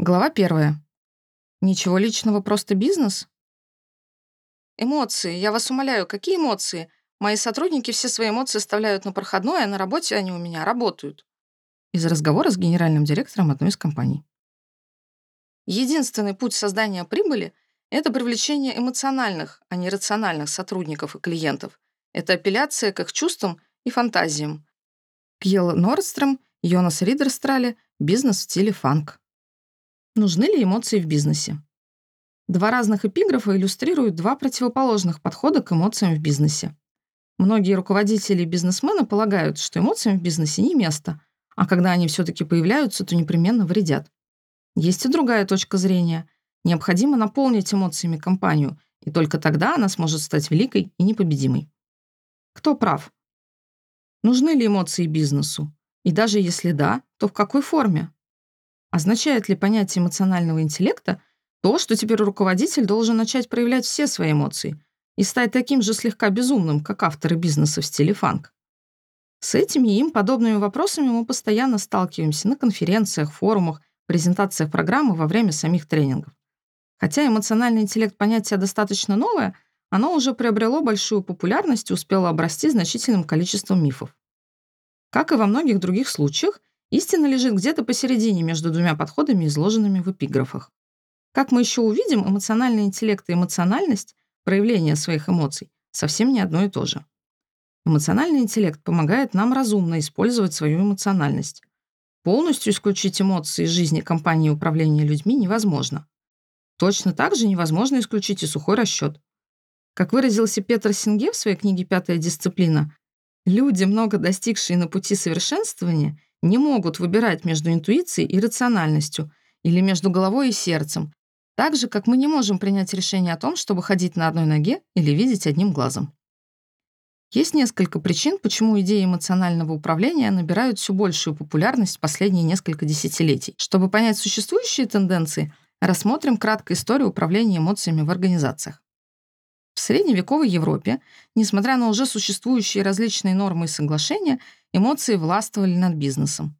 Глава первая. Ничего личного, просто бизнес? Эмоции. Я вас умоляю, какие эмоции? Мои сотрудники все свои эмоции оставляют на проходной, а на работе они у меня работают. Из разговора с генеральным директором одной из компаний. Единственный путь создания прибыли — это привлечение эмоциональных, а не рациональных сотрудников и клиентов. Это апелляция к их чувствам и фантазиям. Кьелл Нордстром, Йонас Ридерстрале, бизнес в стиле фанк. Нужны ли эмоции в бизнесе? Два разных эпиграфа иллюстрируют два противоположных подхода к эмоциям в бизнесе. Многие руководители и бизнесмены полагают, что эмоциям в бизнесе не место, а когда они все-таки появляются, то непременно вредят. Есть и другая точка зрения. Необходимо наполнить эмоциями компанию, и только тогда она сможет стать великой и непобедимой. Кто прав? Нужны ли эмоции бизнесу? И даже если да, то в какой форме? Означает ли понятие эмоционального интеллекта то, что теперь руководитель должен начать проявлять все свои эмоции и стать таким же слегка безумным, как авторы бизнеса в стиле фанк? С этими и им подобными вопросами мы постоянно сталкиваемся на конференциях, форумах, презентациях программы во время самих тренингов. Хотя эмоциональный интеллект понятие достаточно новое, оно уже приобрело большую популярность и успело обрасти значительным количеством мифов. Как и во многих других случаях, Истина лежит где-то посередине между двумя подходами, изложенными в эпиграфах. Как мы еще увидим, эмоциональный интеллект и эмоциональность, проявление своих эмоций, совсем не одно и то же. Эмоциональный интеллект помогает нам разумно использовать свою эмоциональность. Полностью исключить эмоции из жизни компании управления людьми невозможно. Точно так же невозможно исключить и сухой расчет. Как выразился Петр Синге в своей книге «Пятая дисциплина», люди, много достигшие на пути совершенствования, не могут выбирать между интуицией и рациональностью или между головой и сердцем, так же, как мы не можем принять решение о том, чтобы ходить на одной ноге или видеть одним глазом. Есть несколько причин, почему идеи эмоционального управления набирают все большую популярность в последние несколько десятилетий. Чтобы понять существующие тенденции, рассмотрим кратко историю управления эмоциями в организациях. В средневековой Европе, несмотря на уже существующие различные нормы и соглашения, эмоции властвовали над бизнесом.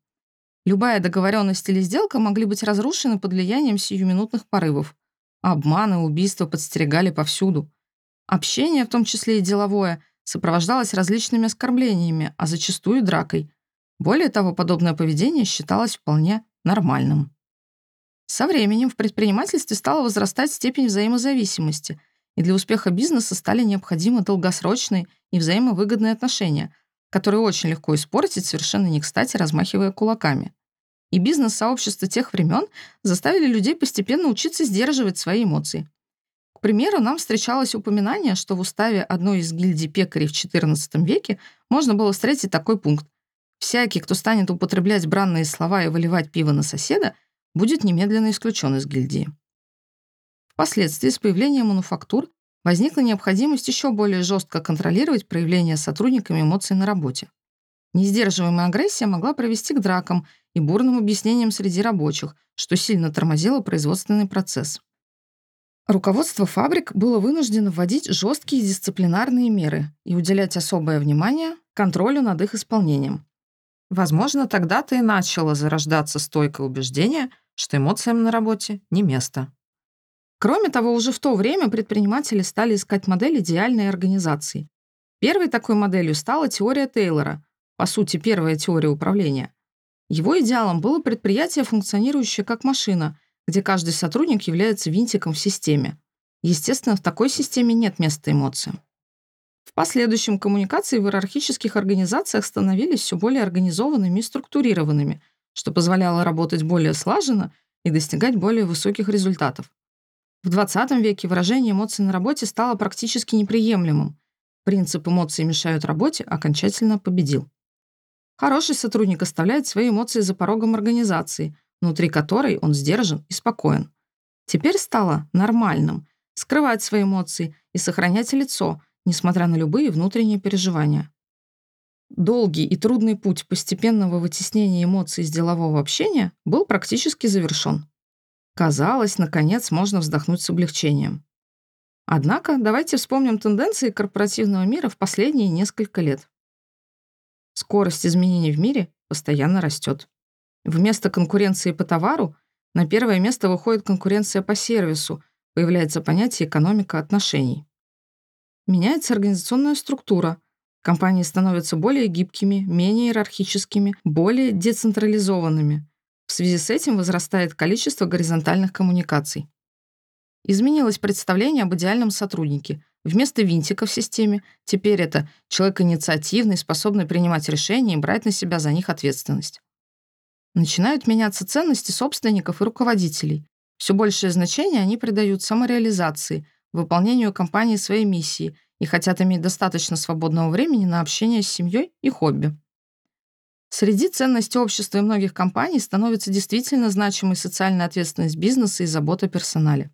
Любая договоренность или сделка могли быть разрушены под влиянием сиюминутных порывов. Обманы, убийства подстерегали повсюду. Общение, в том числе и деловое, сопровождалось различными оскорблениями, а зачастую дракой. Более того, подобное поведение считалось вполне нормальным. Со временем в предпринимательстве стала возрастать степень взаимозависимости, и для успеха бизнеса стали необходимы долгосрочные и взаимовыгодные отношения, которые очень легко испортить, совершенно не кстати, размахивая кулаками. И бизнес-сообщества тех времен заставили людей постепенно учиться сдерживать свои эмоции. К примеру, нам встречалось упоминание, что в уставе одной из гильдий пекарей в XIV веке можно было встретить такой пункт. «Всякий, кто станет употреблять бранные слова и выливать пиво на соседа, будет немедленно исключен из гильдии». Впоследствии с появлением мануфактур возникла необходимость еще более жестко контролировать проявление сотрудниками эмоций на работе. Несдерживаемая агрессия могла привести к дракам и бурным объяснениям среди рабочих, что сильно тормозило производственный процесс. Руководство фабрик было вынуждено вводить жесткие дисциплинарные меры и уделять особое внимание контролю над их исполнением. Возможно, тогда-то и начало зарождаться стойкое убеждение, что эмоциям на работе не место. Кроме того, уже в то время предприниматели стали искать модель идеальной организации. Первой такой моделью стала теория Тейлора, по сути, первая теория управления. Его идеалом было предприятие, функционирующее как машина, где каждый сотрудник является винтиком в системе. Естественно, в такой системе нет места эмоциям. В последующем коммуникации в иерархических организациях становились все более организованными и структурированными, что позволяло работать более слаженно и достигать более высоких результатов. В 20 веке выражение эмоций на работе стало практически неприемлемым. Принцип «эмоции мешают работе» окончательно победил. Хороший сотрудник оставляет свои эмоции за порогом организации, внутри которой он сдержан и спокоен. Теперь стало нормальным скрывать свои эмоции и сохранять лицо, несмотря на любые внутренние переживания. Долгий и трудный путь постепенного вытеснения эмоций из делового общения был практически завершен. Казалось, наконец можно вздохнуть с облегчением. Однако давайте вспомним тенденции корпоративного мира в последние несколько лет. Скорость изменений в мире постоянно растет. Вместо конкуренции по товару На первое место выходит конкуренция по сервису, появляется понятие экономика отношений. Меняется организационная структура. Компании становятся более гибкими, менее иерархическими, более децентрализованными. В связи с этим возрастает количество горизонтальных коммуникаций. Изменилось представление об идеальном сотруднике. Вместо винтика в системе теперь это человек инициативный, способный принимать решения и брать на себя за них ответственность. Начинают меняться ценности собственников и руководителей. Все большее значение они придают самореализации, выполнению компании своей миссии и хотят иметь достаточно свободного времени на общение с семьей и хобби. Среди ценностей общества и многих компаний становится действительно значимой социальная ответственность бизнеса и забота о персонале.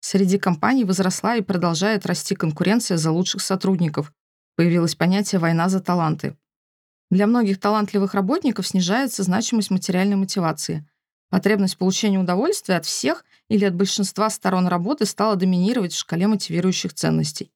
Среди компаний возросла и продолжает расти конкуренция за лучших сотрудников. Появилось понятие «война за таланты». Для многих талантливых работников снижается значимость материальной мотивации. Потребность получения удовольствия от всех или от большинства сторон работы стала доминировать в шкале мотивирующих ценностей.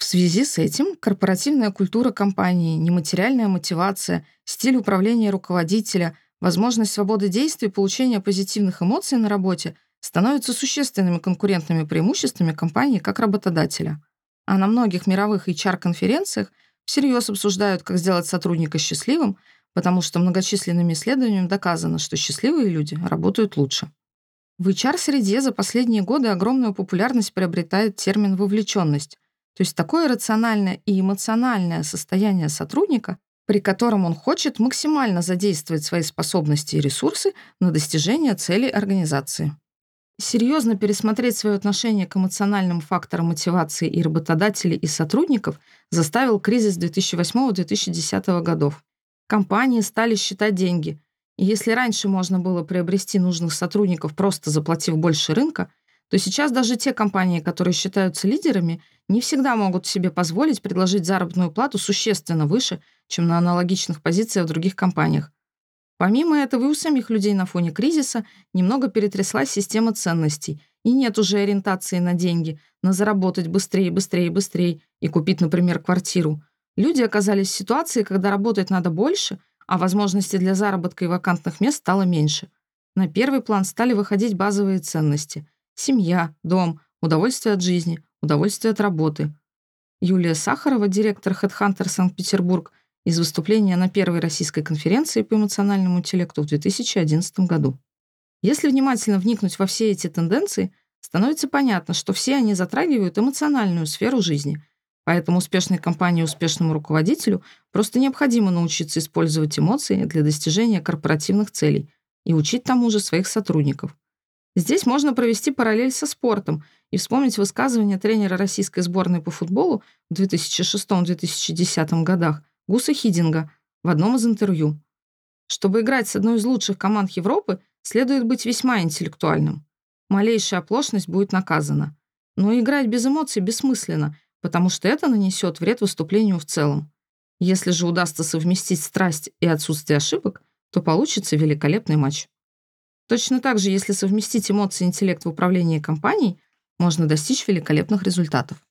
В связи с этим корпоративная культура компании, нематериальная мотивация, стиль управления руководителя, возможность свободы действий и получения позитивных эмоций на работе – становятся существенными конкурентными преимуществами компании как работодателя. А на многих мировых HR-конференциях всерьез обсуждают, как сделать сотрудника счастливым, потому что многочисленными исследованиями доказано, что счастливые люди работают лучше. В HR-среде за последние годы огромную популярность приобретает термин «вовлеченность», то есть такое рациональное и эмоциональное состояние сотрудника, при котором он хочет максимально задействовать свои способности и ресурсы на достижение целей организации. Серьезно пересмотреть свое отношение к эмоциональным факторам мотивации и работодателей, и сотрудников заставил кризис 2008-2010 годов. Компании стали считать деньги. И если раньше можно было приобрести нужных сотрудников, просто заплатив больше рынка, то сейчас даже те компании, которые считаются лидерами, не всегда могут себе позволить предложить заработную плату существенно выше, чем на аналогичных позициях в других компаниях. Помимо этого, и у самих людей на фоне кризиса немного перетряслась система ценностей, и нет уже ориентации на деньги, на заработать быстрее, быстрее, быстрее и купить, например, квартиру. Люди оказались в ситуации, когда работать надо больше, а возможностей для заработка и вакантных мест стало меньше. На первый план стали выходить базовые ценности. Семья, дом, удовольствие от жизни, удовольствие от работы. Юлия Сахарова, директор HeadHunter Санкт-Петербург, из выступления на первой российской конференции по эмоциональному интеллекту в 2011 году. Если внимательно вникнуть во все эти тенденции, становится понятно, что все они затрагивают эмоциональную сферу жизни. Поэтому успешной компании и успешному руководителю просто необходимо научиться использовать эмоции для достижения корпоративных целей и учить тому же своих сотрудников. Здесь можно провести параллель со спортом и вспомнить высказывание тренера российской сборной по футболу в 2006-2010 годах Гуса Хидинга в одном из интервью. Чтобы играть с одной из лучших команд Европы, следует быть весьма интеллектуальным. Малейшая оплошность будет наказана. Но играть без эмоций бессмысленно, потому что это нанесет вред выступлению в целом. Если же удастся совместить страсть и отсутствие ошибок, то получится великолепный матч. Точно так же, если совместить эмоции и интеллект в управлении компанией, можно достичь великолепных результатов.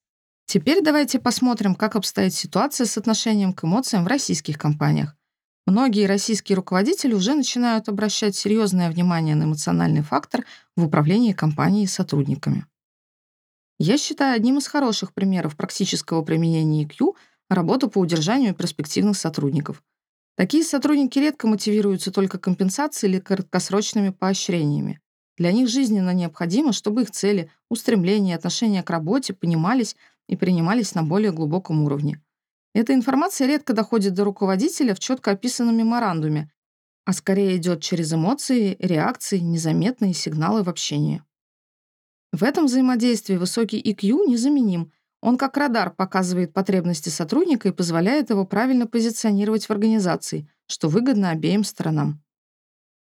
Теперь давайте посмотрим, как обстоит ситуация с отношением к эмоциям в российских компаниях. Многие российские руководители уже начинают обращать серьезное внимание на эмоциональный фактор в управлении компанией и сотрудниками. Я считаю одним из хороших примеров практического применения EQ работу по удержанию перспективных сотрудников. Такие сотрудники редко мотивируются только компенсацией или краткосрочными поощрениями. Для них жизненно необходимо, чтобы их цели, устремления отношения к работе понимались и принимались на более глубоком уровне. Эта информация редко доходит до руководителя в четко описанном меморандуме, а скорее идет через эмоции, реакции, незаметные сигналы в общении. В этом взаимодействии высокий EQ незаменим. Он как радар показывает потребности сотрудника и позволяет его правильно позиционировать в организации, что выгодно обеим сторонам.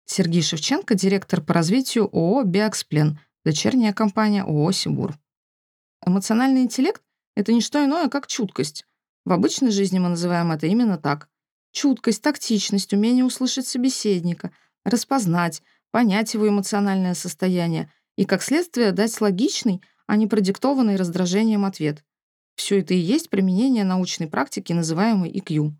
Сергей Шевченко, директор по развитию ООО «Биоксплен», дочерняя компания ООО «Сибур». Эмоциональный интеллект — это не что иное, как чуткость. В обычной жизни мы называем это именно так. Чуткость, тактичность, умение услышать собеседника, распознать, понять его эмоциональное состояние и, как следствие, дать логичный, а не продиктованный раздражением ответ. Все это и есть применение научной практики, называемой EQ.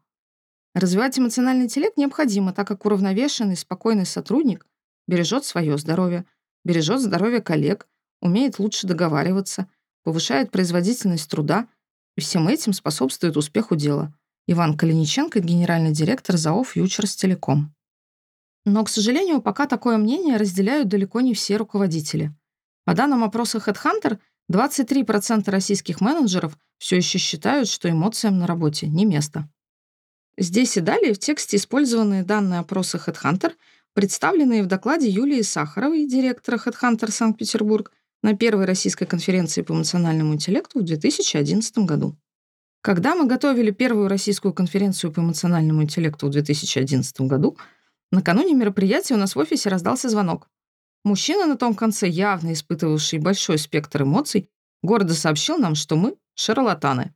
Развивать эмоциональный интеллект необходимо, так как уравновешенный, спокойный сотрудник бережет свое здоровье, бережет здоровье коллег, умеет лучше договариваться, повышает производительность труда, и всем этим способствует успеху дела. Иван Калиниченко, генеральный директор ЗАО «Фьючерс Телеком». Но, к сожалению, пока такое мнение разделяют далеко не все руководители. По данным опроса HeadHunter, 23% российских менеджеров все еще считают, что эмоциям на работе не место. Здесь и далее в тексте использованные данные опроса HeadHunter, представленные в докладе Юлии Сахаровой, директора HeadHunter Санкт-Петербург, на первой российской конференции по эмоциональному интеллекту в 2011 году. Когда мы готовили первую российскую конференцию по эмоциональному интеллекту в 2011 году, накануне мероприятия у нас в офисе раздался звонок. Мужчина на том конце, явно испытывавший большой спектр эмоций, гордо сообщил нам, что мы — шарлатаны.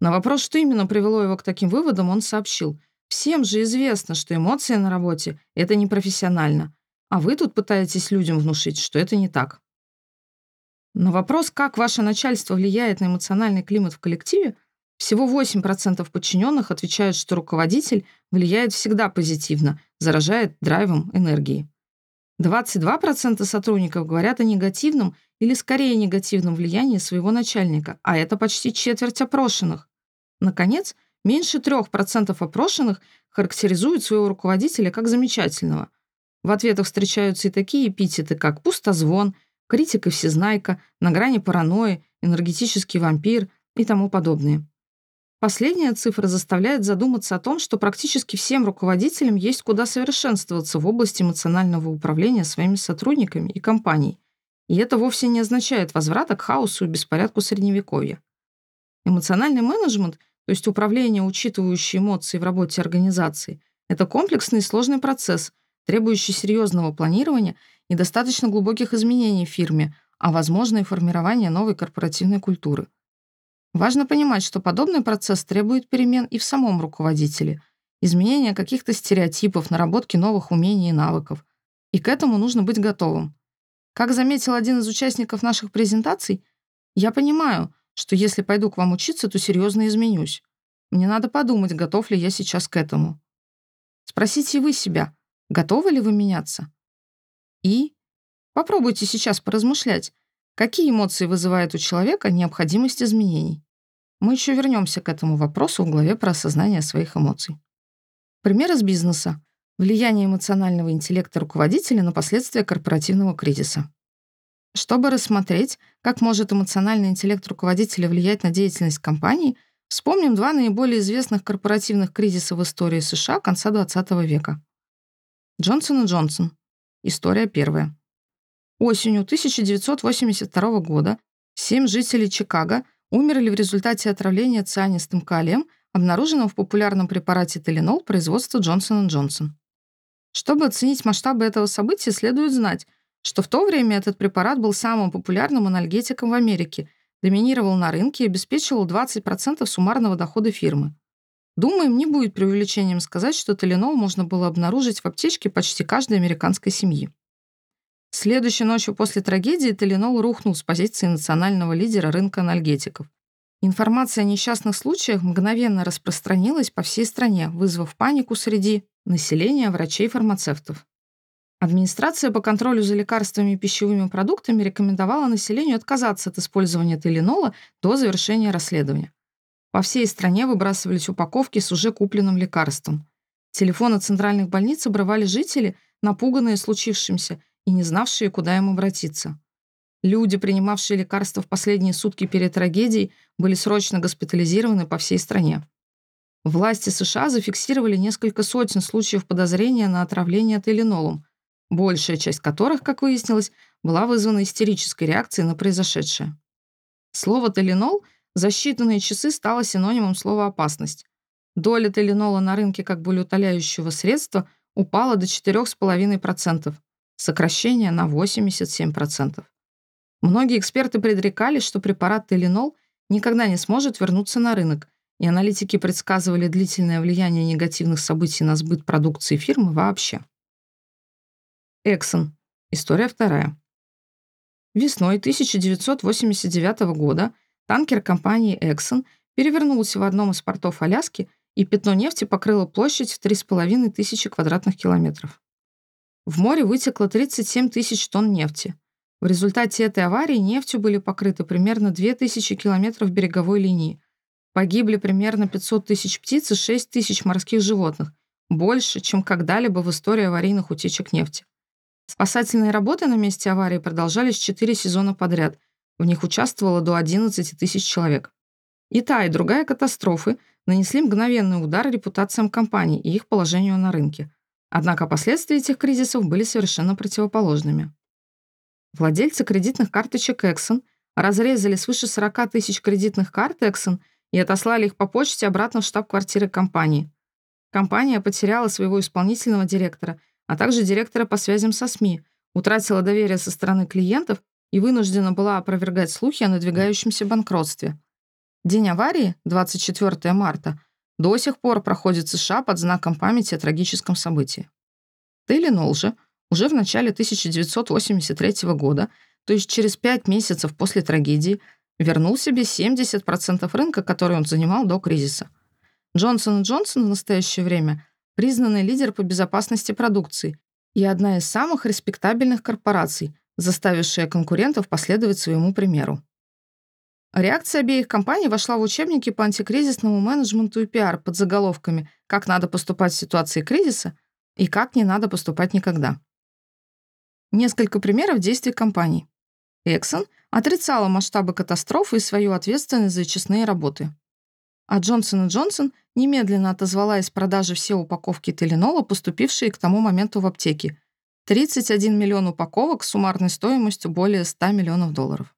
На вопрос, что именно привело его к таким выводам, он сообщил. «Всем же известно, что эмоции на работе — это непрофессионально, а вы тут пытаетесь людям внушить, что это не так». На вопрос, как ваше начальство влияет на эмоциональный климат в коллективе, всего 8% подчиненных отвечают, что руководитель влияет всегда позитивно, заражает драйвом, энергией. 22% сотрудников говорят о негативном или скорее негативном влиянии своего начальника, а это почти четверть опрошенных. Наконец, меньше 3% опрошенных характеризуют своего руководителя как замечательного. В ответах встречаются и такие эпитеты, как пустозвон, критик и всезнайка, на грани паранойи, энергетический вампир и тому подобное. Последняя цифра заставляет задуматься о том, что практически всем руководителям есть куда совершенствоваться в области эмоционального управления своими сотрудниками и компанией. И это вовсе не означает возврата к хаосу и беспорядку Средневековья. Эмоциональный менеджмент, то есть управление, учитывающее эмоции в работе организации, это комплексный и сложный процесс, требующий серьезного планирования и достаточно глубоких изменений в фирме, а возможно и формирования новой корпоративной культуры. Важно понимать, что подобный процесс требует перемен и в самом руководителе, изменения каких-то стереотипов, наработки новых умений и навыков. И к этому нужно быть готовым. Как заметил один из участников наших презентаций, я понимаю, что если пойду к вам учиться, то серьезно изменюсь. Мне надо подумать, готов ли я сейчас к этому. Спросите вы себя, готовы ли вы меняться? И попробуйте сейчас поразмышлять, какие эмоции вызывает у человека необходимость изменений. Мы еще вернемся к этому вопросу в главе про осознание своих эмоций. Пример из бизнеса. Влияние эмоционального интеллекта руководителя на последствия корпоративного кризиса. Чтобы рассмотреть, как может эмоциональный интеллект руководителя влиять на деятельность компании, вспомним два наиболее известных корпоративных кризиса в истории США конца XX века. Джонсон и Джонсон. История первая. Осенью 1982 года семь жителей Чикаго умерли в результате отравления цианистым калием, обнаруженным в популярном препарате Теленол производства Джонсон Джонсон. Чтобы оценить масштабы этого события, следует знать, что в то время этот препарат был самым популярным анальгетиком в Америке, доминировал на рынке и обеспечивал 20% суммарного дохода фирмы. Думаем, не будет преувеличением сказать, что Теленол можно было обнаружить в аптечке почти каждой американской семьи. Следующей ночью после трагедии Теленол рухнул с позиции национального лидера рынка анальгетиков. Информация о несчастных случаях мгновенно распространилась по всей стране, вызвав панику среди населения, врачей и фармацевтов. Администрация по контролю за лекарствами и пищевыми продуктами рекомендовала населению отказаться от использования теленола до завершения расследования. По всей стране выбрасывались упаковки с уже купленным лекарством. Телефоны центральных больниц обрывали жители, напуганные случившимся, и не знавшие, куда им обратиться. Люди, принимавшие лекарства в последние сутки перед трагедией, были срочно госпитализированы по всей стране. Власти США зафиксировали несколько сотен случаев подозрения на отравление теленолом, большая часть которых, как выяснилось, была вызвана истерической реакцией на произошедшее. Слово «теленол» за считанные часы стало синонимом слова «опасность». Доля теленола на рынке как болеутоляющего средства упала до 4,5%, сокращение на 87%. Многие эксперты предрекали, что препарат Теленол никогда не сможет вернуться на рынок, и аналитики предсказывали длительное влияние негативных событий на сбыт продукции фирмы вообще. Эксон. История вторая. Весной 1989 года танкер компании Exxon перевернулся в одном из портов Аляски, и пятно нефти покрыло площадь в 3,5 тысячи квадратных километров. В море вытекло 37 тысяч тонн нефти. В результате этой аварии нефтью были покрыты примерно 2000 километров береговой линии. Погибли примерно 500 тысяч птиц и 6 тысяч морских животных, больше, чем когда-либо в истории аварийных утечек нефти. Спасательные работы на месте аварии продолжались 4 сезона подряд. В них участвовало до 11 тысяч человек. И та, и другая катастрофы нанесли мгновенный удар репутациям компаний и их положению на рынке. Однако последствия этих кризисов были совершенно противоположными. Владельцы кредитных карточек Exxon разрезали свыше 40 тысяч кредитных карт Exxon и отослали их по почте обратно в штаб-квартиры компании. Компания потеряла своего исполнительного директора, а также директора по связям со СМИ, утратила доверие со стороны клиентов и вынуждена была опровергать слухи о надвигающемся банкротстве. День аварии, 24 марта, до сих пор проходит США под знаком памяти о трагическом событии. Теленол же уже в начале 1983 года, то есть через пять месяцев после трагедии, вернул себе 70% рынка, который он занимал до кризиса. Джонсон Джонсон в настоящее время признанный лидер по безопасности продукции и одна из самых респектабельных корпораций, заставившая конкурентов последовать своему примеру. Реакция обеих компаний вошла в учебники по антикризисному менеджменту и пиар под заголовками «Как надо поступать в ситуации кризиса» и «Как не надо поступать никогда». Несколько примеров действий компаний. Exxon отрицала масштабы катастрофы и свою ответственность за честные работы. А Johnson Johnson немедленно отозвала из продажи все упаковки Теленола, поступившие к тому моменту в аптеки. 31 миллион упаковок с суммарной стоимостью более 100 миллионов долларов.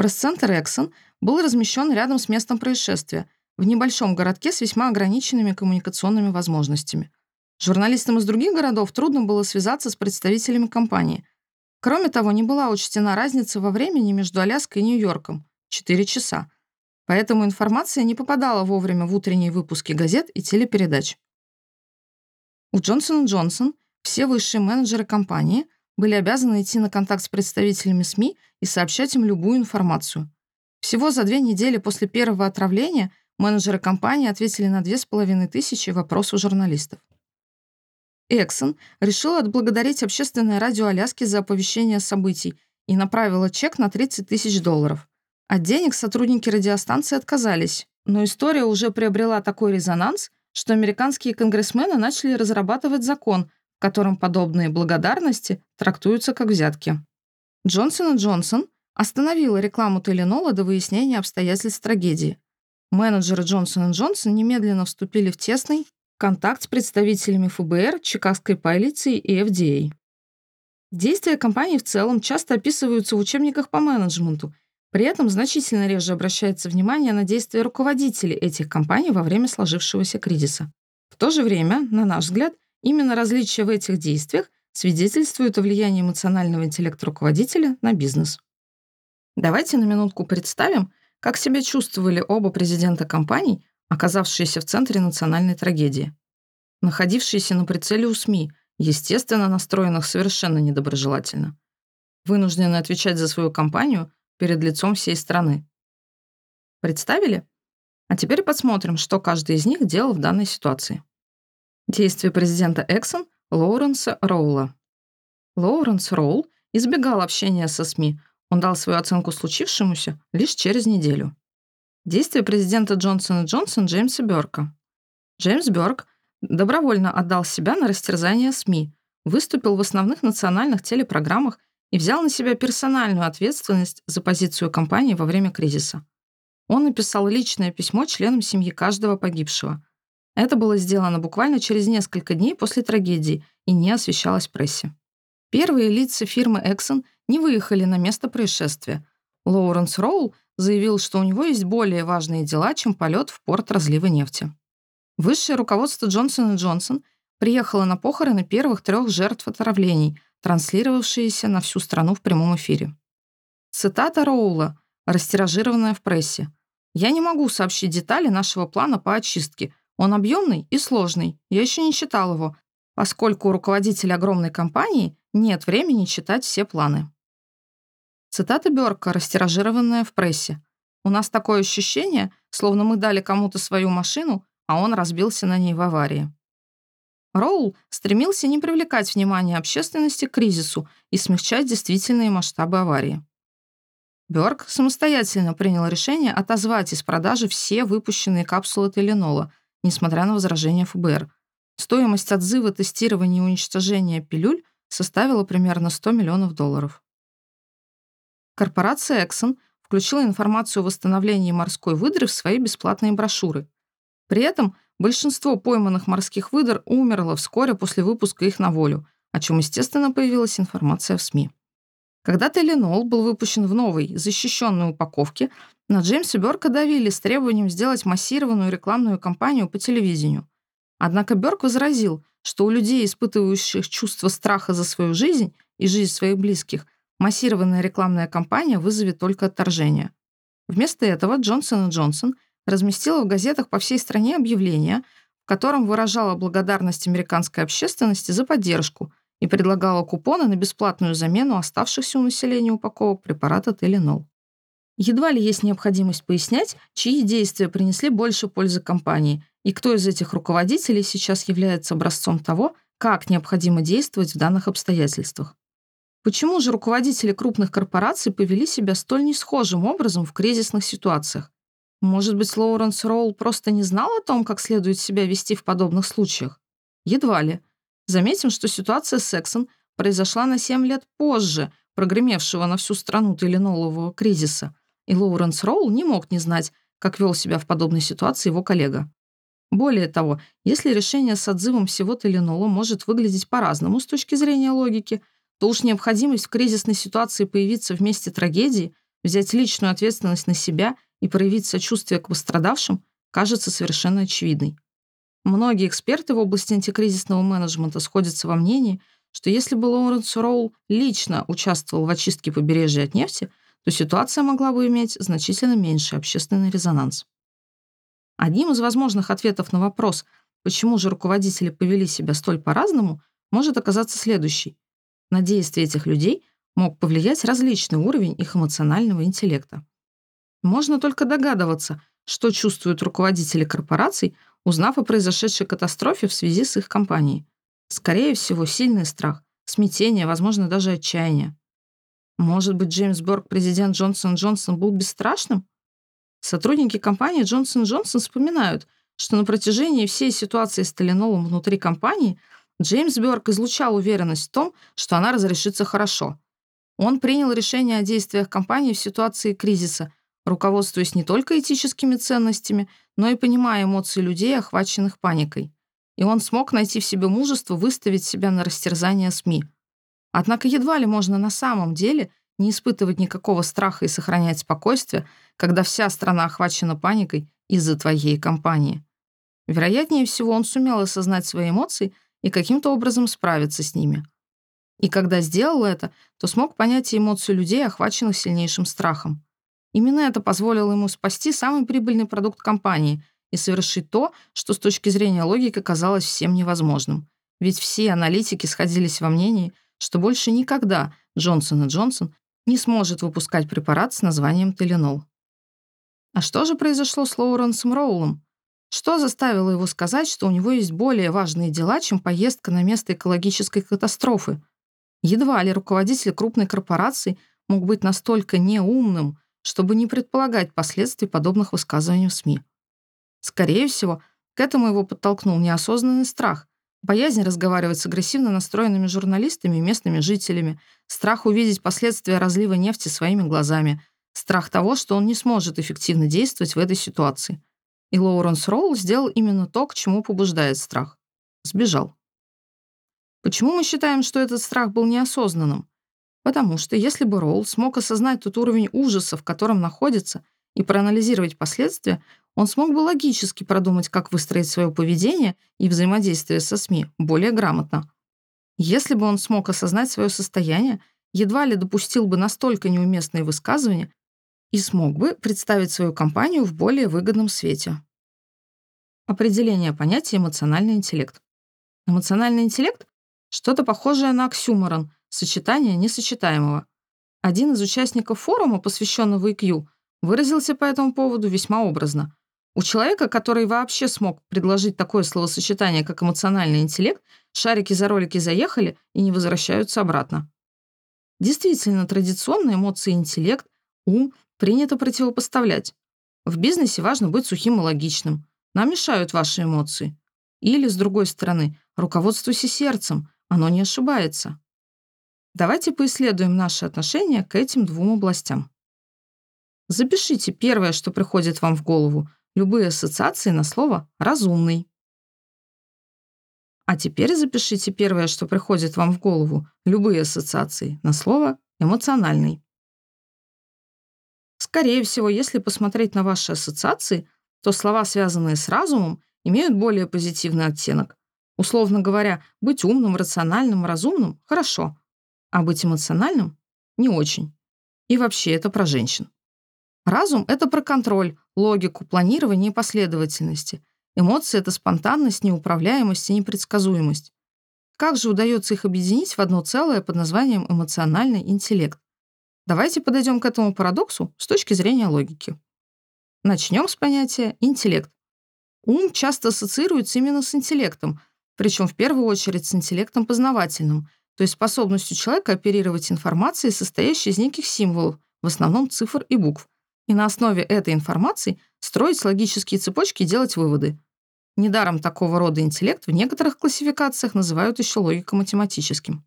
Пресс-центр Эксон был размещен рядом с местом происшествия, в небольшом городке с весьма ограниченными коммуникационными возможностями. Журналистам из других городов трудно было связаться с представителями компании. Кроме того, не была учтена разница во времени между Аляской и Нью-Йорком — 4 часа. Поэтому информация не попадала вовремя в утренние выпуски газет и телепередач. У Джонсон Джонсон все высшие менеджеры компании — были обязаны идти на контакт с представителями СМИ и сообщать им любую информацию. Всего за две недели после первого отравления менеджеры компании ответили на две с половиной тысячи вопросов журналистов. Эксон решила отблагодарить общественное радио Аляски за оповещение событий и направила чек на 30 тысяч долларов. От денег сотрудники радиостанции отказались, но история уже приобрела такой резонанс, что американские конгрессмены начали разрабатывать закон, котором подобные благодарности трактуются как взятки. Джонсон Джонсон остановила рекламу Теленола до выяснения обстоятельств трагедии. Менеджеры Джонсон Джонсон немедленно вступили в тесный контакт с представителями ФБР, Чикагской полиции и FDA. Действия компании в целом часто описываются в учебниках по менеджменту, при этом значительно реже обращается внимание на действия руководителей этих компаний во время сложившегося кризиса. В то же время, на наш взгляд, Именно различия в этих действиях свидетельствуют о влиянии эмоционального интеллекта руководителя на бизнес. Давайте на минутку представим, как себя чувствовали оба президента компаний, оказавшиеся в центре национальной трагедии. Находившиеся на прицеле у СМИ, естественно, настроенных совершенно недоброжелательно. Вынуждены отвечать за свою компанию перед лицом всей страны. Представили? А теперь посмотрим, что каждый из них делал в данной ситуации. Действия президента Эксон Лоуренса Роула. Лоуренс Роул избегал общения со СМИ. Он дал свою оценку случившемуся лишь через неделю. Действия президента Джонсона Джонсон Джеймса Бёрка. Джеймс Бёрк добровольно отдал себя на растерзание СМИ, выступил в основных национальных телепрограммах и взял на себя персональную ответственность за позицию компании во время кризиса. Он написал личное письмо членам семьи каждого погибшего – это было сделано буквально через несколько дней после трагедии и не освещалось прессе. Первые лица фирмы Exxon не выехали на место происшествия. Лоуренс Роул заявил, что у него есть более важные дела, чем полет в порт разлива нефти. Высшее руководство Джонсон Джонсон приехало на похороны первых трех жертв отравлений, транслировавшиеся на всю страну в прямом эфире. Цитата Роула, растиражированная в прессе. «Я не могу сообщить детали нашего плана по очистке, он объемный и сложный, я еще не читал его, поскольку у руководителя огромной компании нет времени читать все планы. Цитата Бёрка, растиражированная в прессе. «У нас такое ощущение, словно мы дали кому-то свою машину, а он разбился на ней в аварии». Роул стремился не привлекать внимание общественности к кризису и смягчать действительные масштабы аварии. Бёрк самостоятельно принял решение отозвать из продажи все выпущенные капсулы теленола, несмотря на возражения ФБР. Стоимость отзыва, тестирования и уничтожения пилюль составила примерно 100 миллионов долларов. Корпорация Exxon включила информацию о восстановлении морской выдры в свои бесплатные брошюры. При этом большинство пойманных морских выдр умерло вскоре после выпуска их на волю, о чем, естественно, появилась информация в СМИ. Когда Теленол был выпущен в новой, защищенной упаковке, на Джеймса Бёрка давили с требованием сделать массированную рекламную кампанию по телевидению. Однако Бёрк возразил, что у людей, испытывающих чувство страха за свою жизнь и жизнь своих близких, массированная рекламная кампания вызовет только отторжение. Вместо этого Джонсон Джонсон разместила в газетах по всей стране объявление, в котором выражала благодарность американской общественности за поддержку и предлагала купоны на бесплатную замену оставшихся у населения упаковок препарата Теленол. Едва ли есть необходимость пояснять, чьи действия принесли больше пользы компании и кто из этих руководителей сейчас является образцом того, как необходимо действовать в данных обстоятельствах. Почему же руководители крупных корпораций повели себя столь несхожим образом в кризисных ситуациях? Может быть, Лоуренс Роул просто не знал о том, как следует себя вести в подобных случаях? Едва ли. Заметим, что ситуация с сексом произошла на 7 лет позже прогремевшего на всю страну теленолового кризиса, и Лоуренс Роул не мог не знать, как вел себя в подобной ситуации его коллега. Более того, если решение с отзывом всего теленола может выглядеть по-разному с точки зрения логики, то уж необходимость в кризисной ситуации появиться в месте трагедии, взять личную ответственность на себя и проявить сочувствие к пострадавшим кажется совершенно очевидной. Многие эксперты в области антикризисного менеджмента сходятся во мнении, что если бы Лоуренс Роул лично участвовал в очистке побережья от нефти, то ситуация могла бы иметь значительно меньший общественный резонанс. Одним из возможных ответов на вопрос, почему же руководители повели себя столь по-разному, может оказаться следующий. На действия этих людей мог повлиять различный уровень их эмоционального интеллекта. Можно только догадываться, что чувствуют руководители корпораций, узнав о произошедшей катастрофе в связи с их компанией. Скорее всего, сильный страх, смятение, возможно, даже отчаяние. Может быть, Джеймс Борг, президент Джонсон Джонсон, был бесстрашным? Сотрудники компании Johnson Johnson вспоминают, что на протяжении всей ситуации с Теленолом внутри компании Джеймс Бёрк излучал уверенность в том, что она разрешится хорошо. Он принял решение о действиях компании в ситуации кризиса, руководствуясь не только этическими ценностями, но и понимая эмоции людей, охваченных паникой. И он смог найти в себе мужество выставить себя на растерзание СМИ. Однако едва ли можно на самом деле не испытывать никакого страха и сохранять спокойствие, когда вся страна охвачена паникой из-за твоей компании. Вероятнее всего, он сумел осознать свои эмоции и каким-то образом справиться с ними. И когда сделал это, то смог понять и эмоции людей, охваченных сильнейшим страхом. Именно это позволило ему спасти самый прибыльный продукт компании и совершить то, что с точки зрения логики казалось всем невозможным. Ведь все аналитики сходились во мнении, что больше никогда Джонсон Джонсон не сможет выпускать препарат с названием Теленол. А что же произошло с Лоуренсом Роулом? Что заставило его сказать, что у него есть более важные дела, чем поездка на место экологической катастрофы? Едва ли руководитель крупной корпорации мог быть настолько неумным, чтобы не предполагать последствий подобных высказываний в СМИ. Скорее всего, к этому его подтолкнул неосознанный страх, Боязнь разговаривать с агрессивно настроенными журналистами и местными жителями, страх увидеть последствия разлива нефти своими глазами, страх того, что он не сможет эффективно действовать в этой ситуации. И Лоуренс Роул сделал именно то, к чему побуждает страх. Сбежал. Почему мы считаем, что этот страх был неосознанным? Потому что если бы Роул смог осознать тот уровень ужаса, в котором находится, и проанализировать последствия, он смог бы логически продумать, как выстроить свое поведение и взаимодействие со СМИ более грамотно. Если бы он смог осознать свое состояние, едва ли допустил бы настолько неуместные высказывания и смог бы представить свою компанию в более выгодном свете. Определение понятия эмоциональный интеллект. Эмоциональный интеллект — что-то похожее на оксюморон, сочетание несочетаемого. Один из участников форума, посвященного IQ, выразился по этому поводу весьма образно. У человека, который вообще смог предложить такое словосочетание, как эмоциональный интеллект, шарики за ролики заехали и не возвращаются обратно. Действительно, традиционные эмоции интеллект, ум принято противопоставлять. В бизнесе важно быть сухим и логичным. Нам мешают ваши эмоции. Или, с другой стороны, руководствуйся сердцем, оно не ошибается. Давайте поисследуем наши отношения к этим двум областям. Запишите первое, что приходит вам в голову, любые ассоциации на слово «разумный». А теперь запишите первое, что приходит вам в голову, любые ассоциации на слово «эмоциональный». Скорее всего, если посмотреть на ваши ассоциации, то слова, связанные с разумом, имеют более позитивный оттенок. Условно говоря, быть умным, рациональным, разумным – хорошо, а быть эмоциональным – не очень. И вообще это про женщин. Разум — это про контроль, логику, планирование и последовательности. Эмоции — это спонтанность, неуправляемость и непредсказуемость. Как же удается их объединить в одно целое под названием эмоциональный интеллект? Давайте подойдем к этому парадоксу с точки зрения логики. Начнем с понятия интеллект. Ум часто ассоциируется именно с интеллектом, причем в первую очередь с интеллектом познавательным, то есть способностью человека оперировать информацией, состоящей из неких символов, в основном цифр и букв, и на основе этой информации строить логические цепочки и делать выводы. Недаром такого рода интеллект в некоторых классификациях называют еще логико-математическим.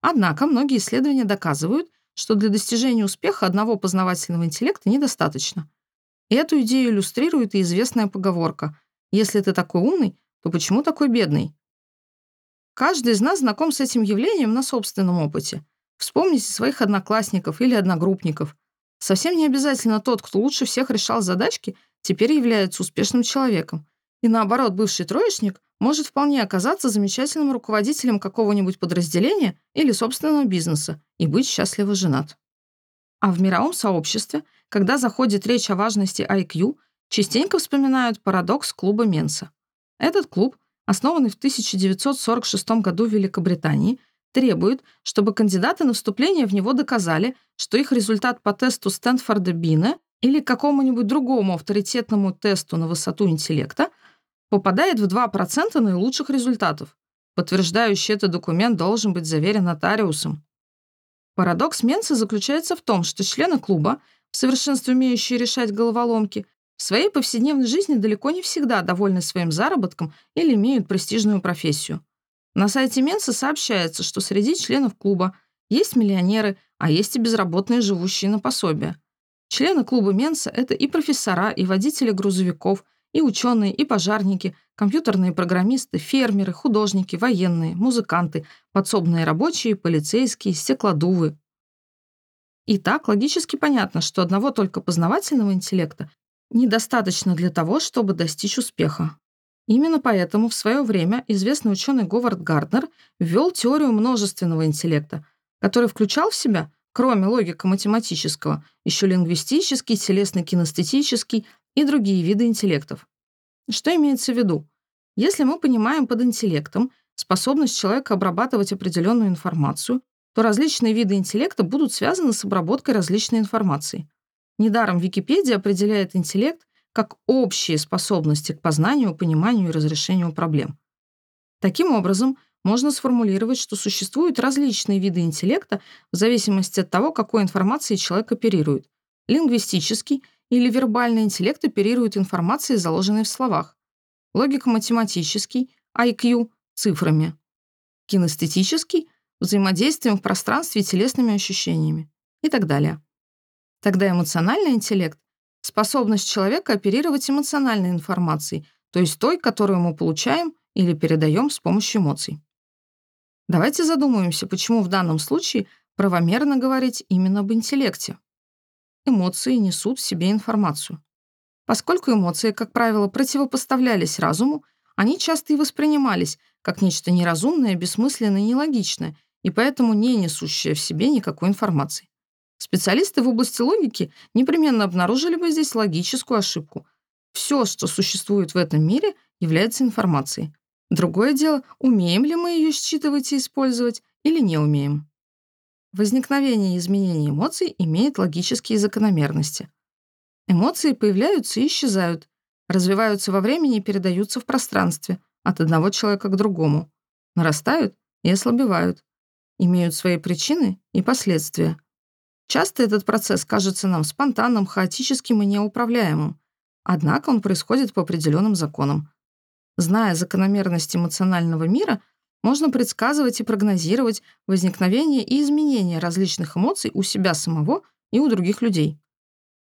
Однако многие исследования доказывают, что для достижения успеха одного познавательного интеллекта недостаточно. И эту идею иллюстрирует и известная поговорка «Если ты такой умный, то почему такой бедный?» Каждый из нас знаком с этим явлением на собственном опыте. Вспомните своих одноклассников или одногруппников. Совсем не обязательно тот, кто лучше всех решал задачки, теперь является успешным человеком. И наоборот, бывший троечник может вполне оказаться замечательным руководителем какого-нибудь подразделения или собственного бизнеса и быть счастливо женат. А в мировом сообществе, когда заходит речь о важности IQ, частенько вспоминают парадокс клуба Менса. Этот клуб, основанный в 1946 году в Великобритании, требует, чтобы кандидаты на вступление в него доказали, что их результат по тесту Стэнфорда Бина или какому-нибудь другому авторитетному тесту на высоту интеллекта попадает в 2% наилучших результатов. Подтверждающий этот документ должен быть заверен нотариусом. Парадокс Менса заключается в том, что члены клуба, в совершенстве умеющие решать головоломки, в своей повседневной жизни далеко не всегда довольны своим заработком или имеют престижную профессию. На сайте Менса сообщается, что среди членов клуба есть миллионеры, а есть и безработные, живущие на пособие. Члены клуба Менса — это и профессора, и водители грузовиков, и ученые, и пожарники, компьютерные программисты, фермеры, художники, военные, музыканты, подсобные рабочие, полицейские, стеклодувы. И так логически понятно, что одного только познавательного интеллекта недостаточно для того, чтобы достичь успеха. Именно поэтому в свое время известный ученый Говард Гарднер ввел теорию множественного интеллекта, который включал в себя, кроме логико-математического, еще лингвистический, телесно-кинестетический и другие виды интеллектов. Что имеется в виду? Если мы понимаем под интеллектом способность человека обрабатывать определенную информацию, то различные виды интеллекта будут связаны с обработкой различной информации. Недаром Википедия определяет интеллект как общие способности к познанию, пониманию и разрешению проблем. Таким образом, можно сформулировать, что существуют различные виды интеллекта в зависимости от того, какой информацией человек оперирует. Лингвистический или вербальный интеллект оперирует информацией, заложенной в словах. Логико-математический, IQ — цифрами. Кинестетический — взаимодействием в пространстве телесными ощущениями и так далее. Тогда эмоциональный интеллект способность человека оперировать эмоциональной информацией, то есть той, которую мы получаем или передаем с помощью эмоций. Давайте задумаемся, почему в данном случае правомерно говорить именно об интеллекте. Эмоции несут в себе информацию. Поскольку эмоции, как правило, противопоставлялись разуму, они часто и воспринимались как нечто неразумное, бессмысленное нелогичное, и поэтому не несущее в себе никакой информации. Специалисты в области логики непременно обнаружили бы здесь логическую ошибку. Все, что существует в этом мире, является информацией. Другое дело, умеем ли мы ее считывать и использовать или не умеем. Возникновение и изменение эмоций имеет логические закономерности. Эмоции появляются и исчезают, развиваются во времени и передаются в пространстве от одного человека к другому, нарастают и ослабевают, имеют свои причины и последствия. Часто этот процесс кажется нам спонтанным, хаотическим и неуправляемым, однако он происходит по определенным законам. Зная закономерность эмоционального мира, можно предсказывать и прогнозировать возникновение и изменение различных эмоций у себя самого и у других людей.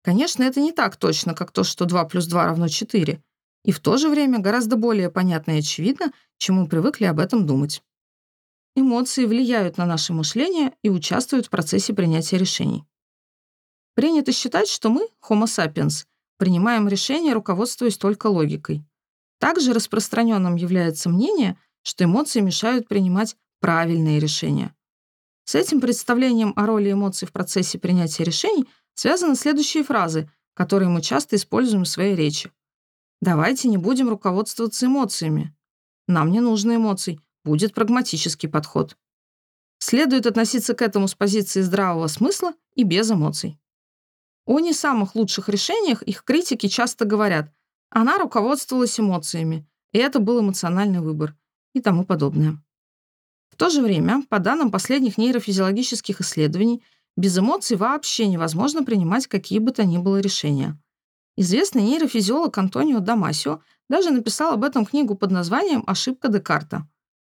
Конечно, это не так точно, как то, что 2 плюс 2 равно 4, и в то же время гораздо более понятно и очевидно, чем мы привыкли об этом думать. Эмоции влияют на наше мышление и участвуют в процессе принятия решений. Принято считать, что мы, Homo sapiens, принимаем решения, руководствуясь только логикой. Также распространенным является мнение, что эмоции мешают принимать правильные решения. С этим представлением о роли эмоций в процессе принятия решений связаны следующие фразы, которые мы часто используем в своей речи. «Давайте не будем руководствоваться эмоциями». «Нам не нужно эмоций, будет прагматический подход. Следует относиться к этому с позиции здравого смысла и без эмоций. О не самых лучших решениях их критики часто говорят «она руководствовалась эмоциями», и это был эмоциональный выбор и тому подобное. В то же время, по данным последних нейрофизиологических исследований, без эмоций вообще невозможно принимать какие бы то ни было решения. Известный нейрофизиолог Антонио Дамасио даже написал об этом книгу под названием «Ошибка Декарта».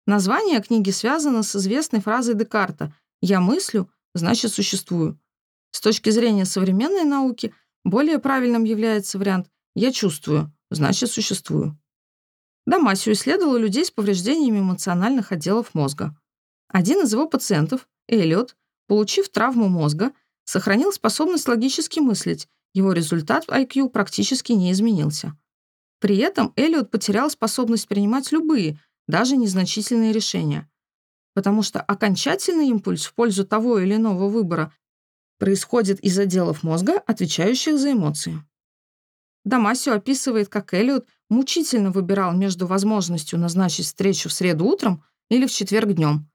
Название книги связано с известной фразой Декарта «Я мыслю, значит существую». С точки зрения современной науки более правильным является вариант «Я чувствую, значит существую». Дамасио исследовал людей с повреждениями эмоциональных отделов мозга. Один из его пациентов, Эллиот, получив травму мозга, сохранил способность логически мыслить, его результат IQ практически не изменился. При этом Эллиот потерял способность принимать любые, даже незначительные решения. Потому что окончательный импульс в пользу того или иного выбора происходит из отделов мозга, отвечающих за эмоции. Дамасио описывает, как Эллиот мучительно выбирал между возможностью назначить встречу в среду утром или в четверг днем.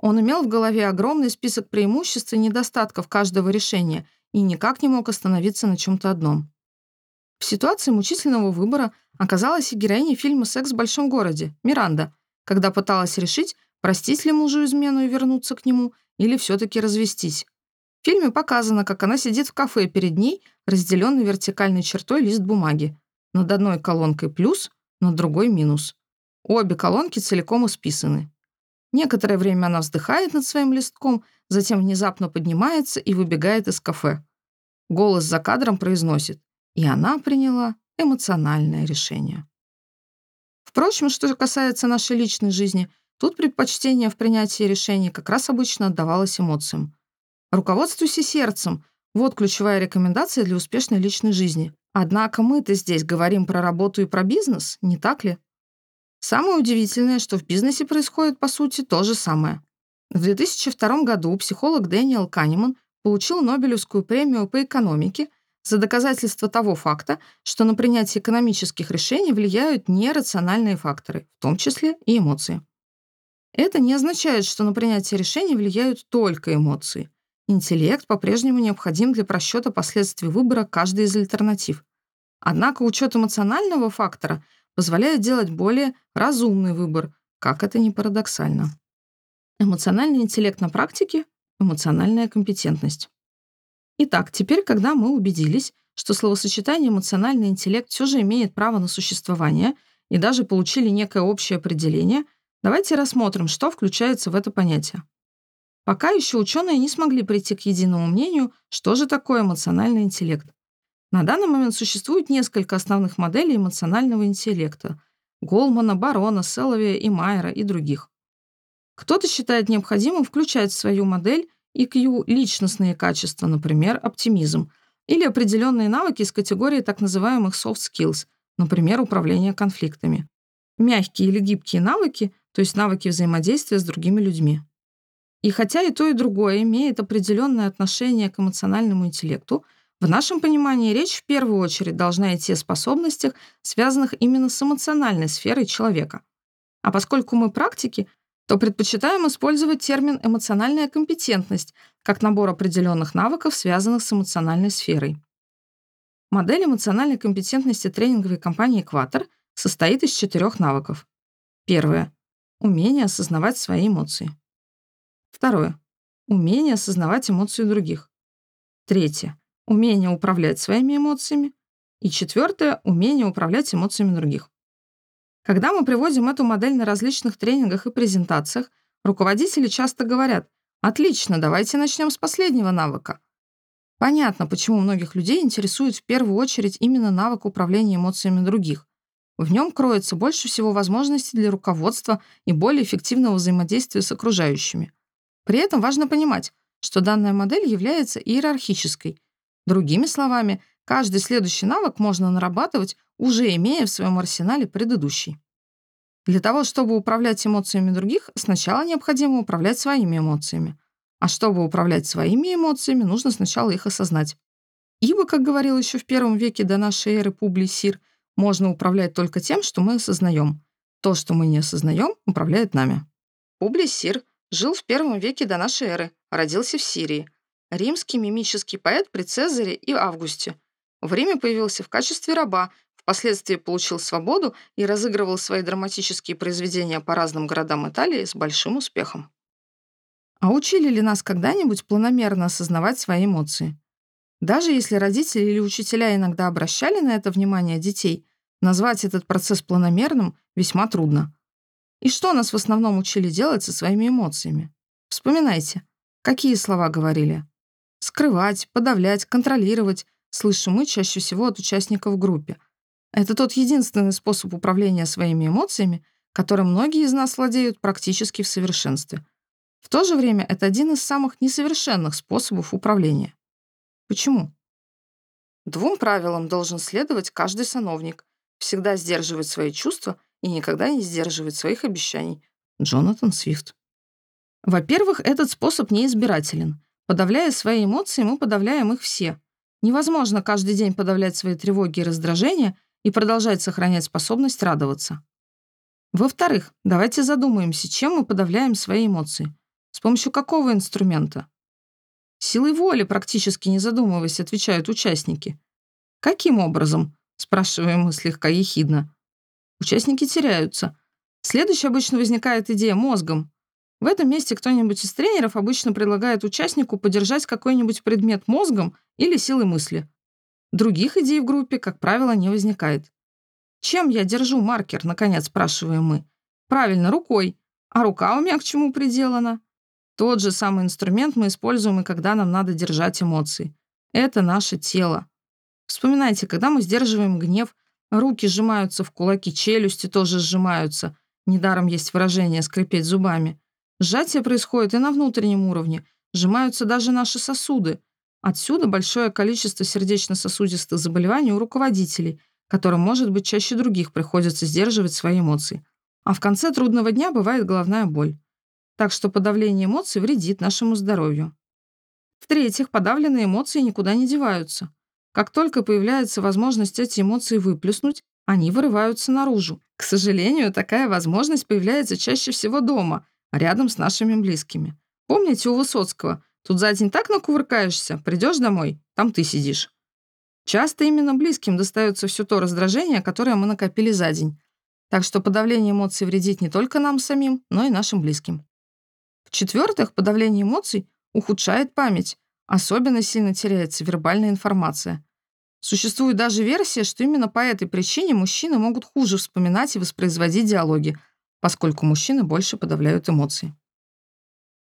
Он имел в голове огромный список преимуществ и недостатков каждого решения и никак не мог остановиться на чем-то одном. В ситуации мучительного выбора оказалась и героиня фильма «Секс в большом городе» Миранда, когда пыталась решить, простить ли мужу измену и вернуться к нему, или все таки развестись. В фильме показано, как она сидит в кафе перед ней, разделенный вертикальной чертой лист бумаги. Над одной колонкой плюс, над другой минус. Обе колонки целиком исписаны. Некоторое время она вздыхает над своим листком, затем внезапно поднимается и выбегает из кафе. Голос за кадром произносит «И она приняла эмоциональное решение». Впрочем, что касается нашей личной жизни, тут предпочтение в принятии решений как раз обычно отдавалось эмоциям. Руководствуйся сердцем — вот ключевая рекомендация для успешной личной жизни. Однако мы-то здесь говорим про работу и про бизнес, не так ли? Самое удивительное, что в бизнесе происходит, по сути, то же самое. В 2002 году психолог Дэниел Канеман получил Нобелевскую премию по экономике за доказательство того факта, что на принятие экономических решений влияют нерациональные факторы, в том числе и эмоции. Это не означает, что на принятие решений влияют только эмоции. Интеллект по-прежнему необходим для просчета последствий выбора каждой из альтернатив. Однако учет эмоционального фактора позволяет делать более разумный выбор, как это ни парадоксально. Эмоциональный интеллект на практике — эмоциональная компетентность. Итак, теперь, когда мы убедились, что словосочетание «эмоциональный интеллект» все же имеет право на существование и даже получили некое общее определение, давайте рассмотрим, что включается в это понятие. Пока еще ученые не смогли прийти к единому мнению, что же такое эмоциональный интеллект. На данный момент существует несколько основных моделей эмоционального интеллекта — Голмана, Барона, Селовия и Майера и других. Кто-то считает необходимым включать в свою модель EQ — личностные качества, например, оптимизм, или определенные навыки из категории так называемых soft skills, например, управление конфликтами. Мягкие или гибкие навыки, то есть навыки взаимодействия с другими людьми. И хотя и то, и другое имеет определенное отношение к эмоциональному интеллекту, в нашем понимании речь в первую очередь должна идти о способностях, связанных именно с эмоциональной сферой человека. А поскольку мы практики, то предпочитаем использовать термин «эмоциональная компетентность» как набор определенных навыков, связанных с эмоциональной сферой. Модель эмоциональной компетентности тренинговой компании «Экватор» состоит из четырех навыков. Первое. Умение осознавать свои эмоции. Второе. Умение осознавать эмоции других. Третье. Умение управлять своими эмоциями. И четвертое. Умение управлять эмоциями других. Когда мы приводим эту модель на различных тренингах и презентациях, руководители часто говорят «Отлично, давайте начнем с последнего навыка». Понятно, почему многих людей интересует в первую очередь именно навык управления эмоциями других. В нем кроется больше всего возможностей для руководства и более эффективного взаимодействия с окружающими. При этом важно понимать, что данная модель является иерархической. Другими словами, каждый следующий навык можно нарабатывать уже имея в своем арсенале предыдущий. Для того, чтобы управлять эмоциями других, сначала необходимо управлять своими эмоциями. А чтобы управлять своими эмоциями, нужно сначала их осознать. Ибо, как говорил еще в первом веке до нашей эры Публий Сир, можно управлять только тем, что мы осознаем. То, что мы не осознаем, управляет нами. Публий Сир жил в первом веке до нашей эры, родился в Сирии. Римский мимический поэт при Цезаре и Августе. В Риме появился в качестве раба, Впоследствии получил свободу и разыгрывал свои драматические произведения по разным городам Италии с большим успехом. А учили ли нас когда-нибудь планомерно осознавать свои эмоции? Даже если родители или учителя иногда обращали на это внимание детей, назвать этот процесс планомерным весьма трудно. И что нас в основном учили делать со своими эмоциями? Вспоминайте, какие слова говорили? Скрывать, подавлять, контролировать, слышим мы чаще всего от участников в группе – это тот единственный способ управления своими эмоциями, которым многие из нас владеют практически в совершенстве. В то же время это один из самых несовершенных способов управления. Почему? Двум правилам должен следовать каждый сановник. Всегда сдерживать свои чувства и никогда не сдерживать своих обещаний. Джонатан Свифт. Во-первых, этот способ неизбирателен. Подавляя свои эмоции, мы подавляем их все. Невозможно каждый день подавлять свои тревоги и раздражения – и продолжать сохранять способность радоваться. Во-вторых, давайте задумаемся, чем мы подавляем свои эмоции. С помощью какого инструмента? Силой воли, практически не задумываясь, отвечают участники. Каким образом? Спрашиваем мы слегка ехидно. Участники теряются. Следующая обычно возникает идея мозгом. В этом месте кто-нибудь из тренеров обычно предлагает участнику подержать какой-нибудь предмет мозгом или силой мысли. Других идей в группе, как правило, не возникает. «Чем я держу маркер?» — наконец спрашиваем мы. «Правильно, рукой. А рука у меня к чему приделана?» Тот же самый инструмент мы используем и когда нам надо держать эмоции. Это наше тело. Вспоминайте, когда мы сдерживаем гнев, руки сжимаются в кулаки, челюсти тоже сжимаются. Недаром есть выражение «скрипеть зубами». Сжатие происходит и на внутреннем уровне. Сжимаются даже наши сосуды. Отсюда большое количество сердечно-сосудистых заболеваний у руководителей, которым, может быть, чаще других приходится сдерживать свои эмоции. А в конце трудного дня бывает головная боль. Так что подавление эмоций вредит нашему здоровью. В-третьих, подавленные эмоции никуда не деваются. Как только появляется возможность эти эмоции выплеснуть, они вырываются наружу. К сожалению, такая возможность появляется чаще всего дома, рядом с нашими близкими. Помните у Высоцкого Тут за день так накувыркаешься, придешь домой, там ты сидишь. Часто именно близким достается все то раздражение, которое мы накопили за день. Так что подавление эмоций вредит не только нам самим, но и нашим близким. В-четвертых, подавление эмоций ухудшает память. Особенно сильно теряется вербальная информация. Существует даже версия, что именно по этой причине мужчины могут хуже вспоминать и воспроизводить диалоги, поскольку мужчины больше подавляют эмоции.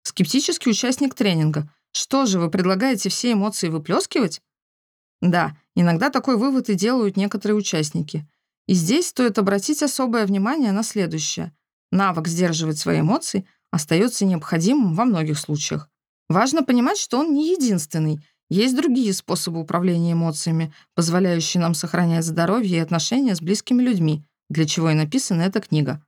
Скептический участник тренинга. Что же, вы предлагаете все эмоции выплескивать? Да, иногда такой вывод и делают некоторые участники. И здесь стоит обратить особое внимание на следующее. Навык сдерживать свои эмоции остается необходимым во многих случаях. Важно понимать, что он не единственный. Есть другие способы управления эмоциями, позволяющие нам сохранять здоровье и отношения с близкими людьми, для чего и написана эта книга.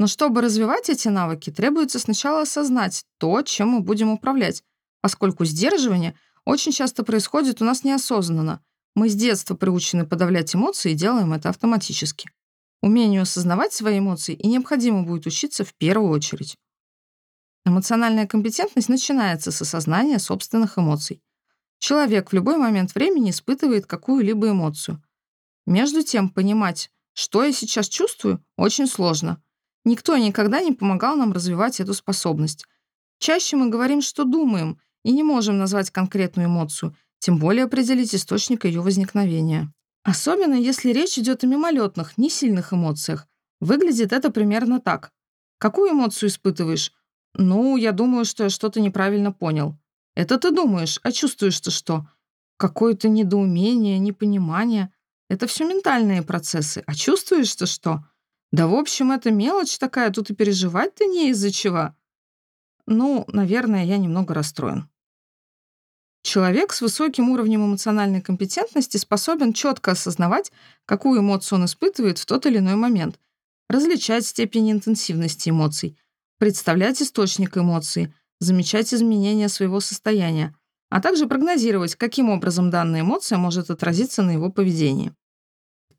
Но чтобы развивать эти навыки, требуется сначала осознать то, чем мы будем управлять, поскольку сдерживание очень часто происходит у нас неосознанно. Мы с детства приучены подавлять эмоции и делаем это автоматически. Умению осознавать свои эмоции и необходимо будет учиться в первую очередь. Эмоциональная компетентность начинается с осознания собственных эмоций. Человек в любой момент времени испытывает какую-либо эмоцию. Между тем, понимать, что я сейчас чувствую, очень сложно. Никто никогда не помогал нам развивать эту способность. Чаще мы говорим, что думаем, и не можем назвать конкретную эмоцию, тем более определить источник ее возникновения. Особенно если речь идет о мимолетных, не сильных эмоциях. Выглядит это примерно так. Какую эмоцию испытываешь? Ну, я думаю, что я что-то неправильно понял. Это ты думаешь, а чувствуешь-то что? Какое-то недоумение, непонимание. Это все ментальные процессы. А чувствуешь-то что? Да, в общем, это мелочь такая, тут и переживать-то не из-за чего. Ну, наверное, я немного расстроен. Человек с высоким уровнем эмоциональной компетентности способен четко осознавать, какую эмоцию он испытывает в тот или иной момент, различать степень интенсивности эмоций, представлять источник эмоции, замечать изменения своего состояния, а также прогнозировать, каким образом данная эмоция может отразиться на его поведении.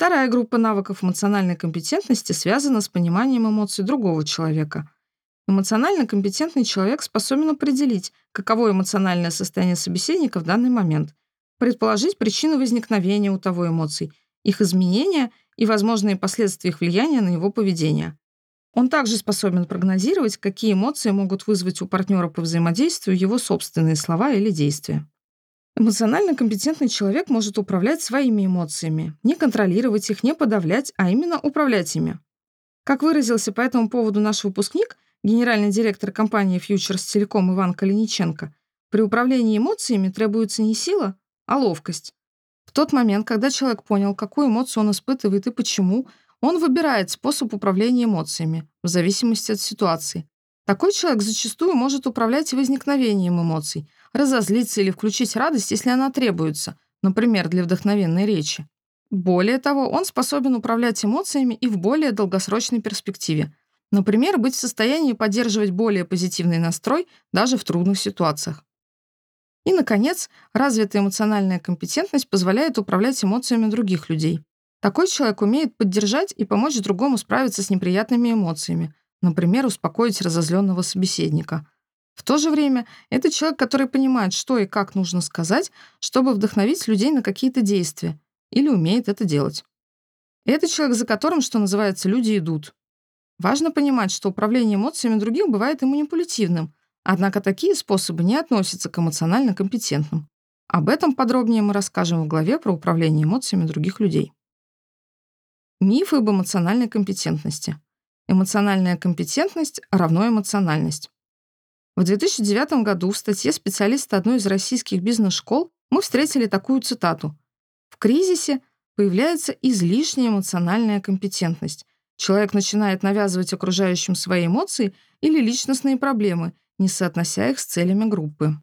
Вторая группа навыков эмоциональной компетентности связана с пониманием эмоций другого человека — Эмоционально компетентный человек способен определить, каково эмоциональное состояние собеседника в данный момент, предположить причину возникновения у того эмоций, их изменения и возможные последствия их влияния на его поведение. Он также способен прогнозировать, какие эмоции могут вызвать у партнера по взаимодействию его собственные слова или действия. Эмоционально компетентный человек может управлять своими эмоциями, не контролировать их, не подавлять, а именно управлять ими. Как выразился по этому поводу наш выпускник, генеральный директор компании Futures Telecom Иван Калиниченко, при управлении эмоциями требуется не сила, а ловкость. В тот момент, когда человек понял, какую эмоцию он испытывает и почему, он выбирает способ управления эмоциями в зависимости от ситуации. Такой человек зачастую может управлять возникновением эмоций, разозлиться или включить радость, если она требуется, например, для вдохновенной речи. Более того, он способен управлять эмоциями и в более долгосрочной перспективе – Например, быть в состоянии поддерживать более позитивный настрой даже в трудных ситуациях. И, наконец, развитая эмоциональная компетентность позволяет управлять эмоциями других людей. Такой человек умеет поддержать и помочь другому справиться с неприятными эмоциями, например, успокоить разозленного собеседника. В то же время это человек, который понимает, что и как нужно сказать, чтобы вдохновить людей на какие-то действия, или умеет это делать. Это человек, за которым, что называется, люди идут. Важно понимать, что управление эмоциями других бывает и манипулятивным, однако такие способы не относятся к эмоционально компетентным. Об этом подробнее мы расскажем в главе про управление эмоциями других людей. Мифы об эмоциональной компетентности. Эмоциональная компетентность равно эмоциональность. В 2009 году в статье специалиста одной из российских бизнес-школ мы встретили такую цитату. «В кризисе появляется излишняя эмоциональная компетентность, Человек начинает навязывать окружающим свои эмоции или личностные проблемы, не соотнося их с целями группы.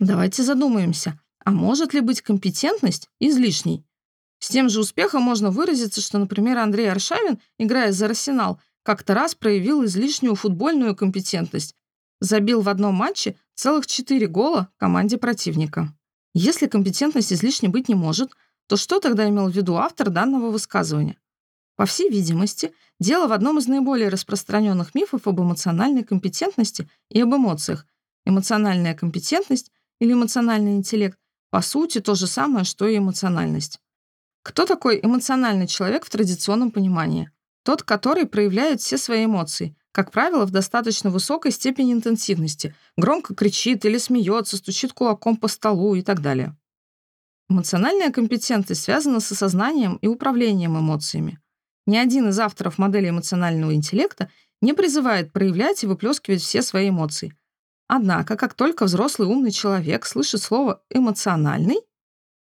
Давайте задумаемся, а может ли быть компетентность излишней? С тем же успехом можно выразиться, что, например, Андрей Аршавин, играя за «Арсенал», как-то раз проявил излишнюю футбольную компетентность, забил в одном матче целых четыре гола команде противника. Если компетентность излишней быть не может, то что тогда имел в виду автор данного высказывания? По всей видимости, дело в одном из наиболее распространенных мифов об эмоциональной компетентности и об эмоциях. Эмоциональная компетентность или эмоциональный интеллект по сути то же самое, что и эмоциональность. Кто такой эмоциональный человек в традиционном понимании? Тот, который проявляет все свои эмоции, как правило, в достаточно высокой степени интенсивности, громко кричит или смеется, стучит кулаком по столу и так далее. Эмоциональная компетентность связана с осознанием и управлением эмоциями. Ни один из авторов модели эмоционального интеллекта не призывает проявлять и выплескивать все свои эмоции. Однако, как только взрослый умный человек слышит слово «эмоциональный»,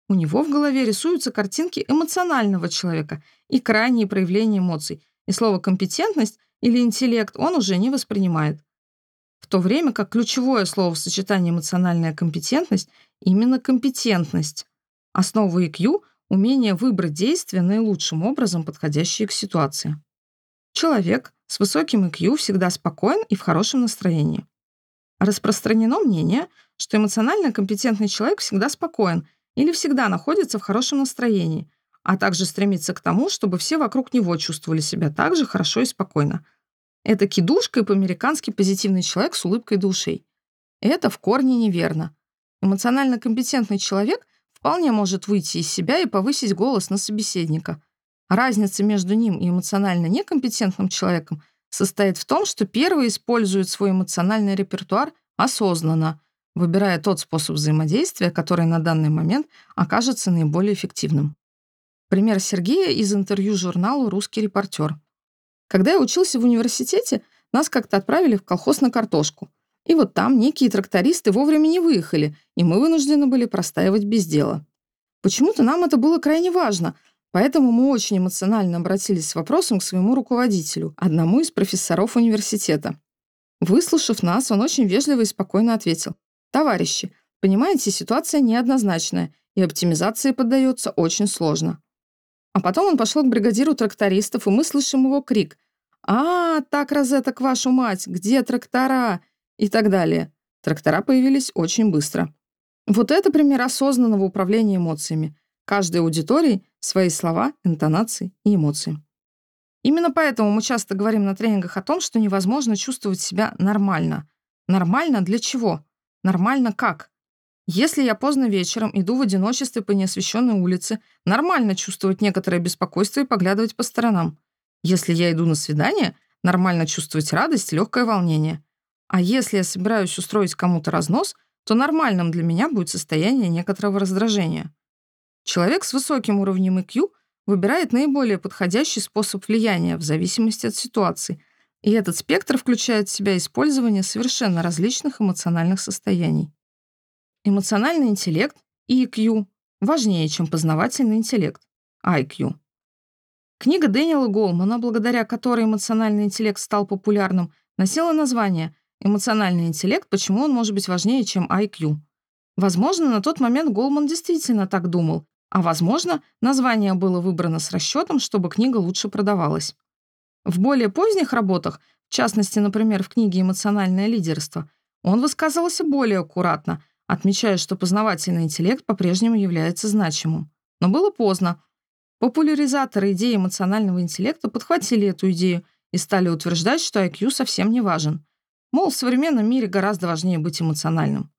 у него в голове рисуются картинки эмоционального человека и крайние проявления эмоций, и слово «компетентность» или «интеллект» он уже не воспринимает. В то время как ключевое слово в сочетании «эмоциональная компетентность» именно компетентность. Основа EQ умение выбрать действия наилучшим образом, подходящие к ситуации. Человек с высоким IQ всегда спокоен и в хорошем настроении. Распространено мнение, что эмоционально компетентный человек всегда спокоен или всегда находится в хорошем настроении, а также стремится к тому, чтобы все вокруг него чувствовали себя так же хорошо и спокойно. Это кидушка и по-американски позитивный человек с улыбкой до ушей. Это в корне неверно. Эмоционально компетентный человек вполне может выйти из себя и повысить голос на собеседника. Разница между ним и эмоционально некомпетентным человеком состоит в том, что первый использует свой эмоциональный репертуар осознанно, выбирая тот способ взаимодействия, который на данный момент окажется наиболее эффективным. Пример Сергея из интервью журналу «Русский репортер». Когда я учился в университете, нас как-то отправили в колхоз на картошку. И вот там некие трактористы вовремя не выехали, и мы вынуждены были простаивать без дела. Почему-то нам это было крайне важно, поэтому мы очень эмоционально обратились с вопросом к своему руководителю, одному из профессоров университета. Выслушав нас, он очень вежливо и спокойно ответил. «Товарищи, понимаете, ситуация неоднозначная, и оптимизации поддается очень сложно». А потом он пошел к бригадиру трактористов, и мы слышим его крик. «А, так, розеток, вашу мать, где трактора?» и так далее. Трактора появились очень быстро. Вот это пример осознанного управления эмоциями. Каждой аудитории свои слова, интонации и эмоции. Именно поэтому мы часто говорим на тренингах о том, что невозможно чувствовать себя нормально. Нормально для чего? Нормально как? Если я поздно вечером иду в одиночестве по неосвещенной улице, нормально чувствовать некоторое беспокойство и поглядывать по сторонам. Если я иду на свидание, нормально чувствовать радость легкое волнение. А если я собираюсь устроить кому-то разнос, то нормальным для меня будет состояние некоторого раздражения. Человек с высоким уровнем IQ выбирает наиболее подходящий способ влияния в зависимости от ситуации, и этот спектр включает в себя использование совершенно различных эмоциональных состояний. Эмоциональный интеллект, EQ, важнее, чем познавательный интеллект, IQ. Книга Дэниела Голмана, благодаря которой эмоциональный интеллект стал популярным, носила название Эмоциональный интеллект, почему он может быть важнее, чем IQ? Возможно, на тот момент Голман действительно так думал, а возможно, название было выбрано с расчетом, чтобы книга лучше продавалась. В более поздних работах, в частности, например, в книге «Эмоциональное лидерство», он высказывался более аккуратно, отмечая, что познавательный интеллект по-прежнему является значимым. Но было поздно. Популяризаторы идеи эмоционального интеллекта подхватили эту идею и стали утверждать, что IQ совсем не важен. Мол, в современном мире гораздо важнее быть эмоциональным.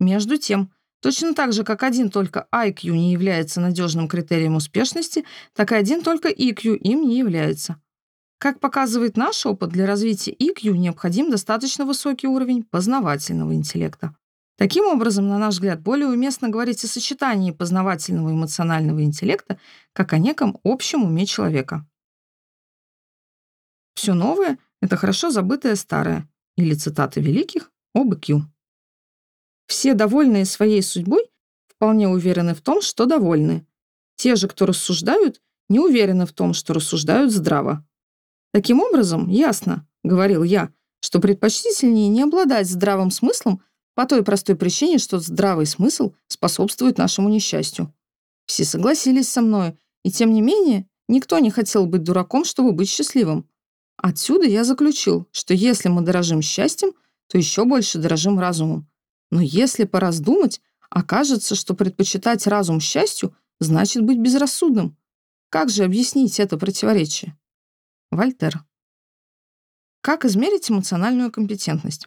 Между тем, точно так же, как один только IQ не является надежным критерием успешности, так и один только EQ им не является. Как показывает наш опыт, для развития EQ необходим достаточно высокий уровень познавательного интеллекта. Таким образом, на наш взгляд, более уместно говорить о сочетании познавательного и эмоционального интеллекта как о неком общем уме человека. Все новое — это хорошо забытое старое или цитаты великих об IQ. Все довольные своей судьбой вполне уверены в том, что довольны. Те же, кто рассуждают, не уверены в том, что рассуждают здраво. Таким образом, ясно, говорил я, что предпочтительнее не обладать здравым смыслом по той простой причине, что здравый смысл способствует нашему несчастью. Все согласились со мной, и тем не менее, никто не хотел быть дураком, чтобы быть счастливым. Отсюда я заключил, что если мы дорожим счастьем, то еще больше дорожим разумом. Но если пораздумать, окажется, что предпочитать разум счастью значит быть безрассудным. Как же объяснить это противоречие? Вольтер. Как измерить эмоциональную компетентность?